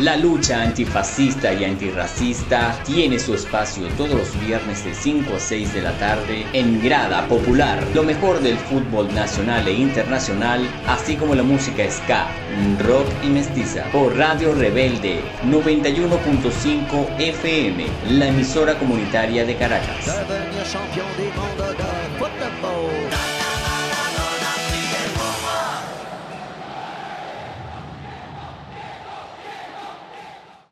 La lucha antifascista y antirracista tiene su espacio todos los viernes de 5 a 6 de la tarde en Grada Popular. Lo mejor del fútbol nacional e internacional, así como la música ska, rock y mestiza. Por Radio Rebelde 91.5 FM, la emisora comunitaria de Caracas.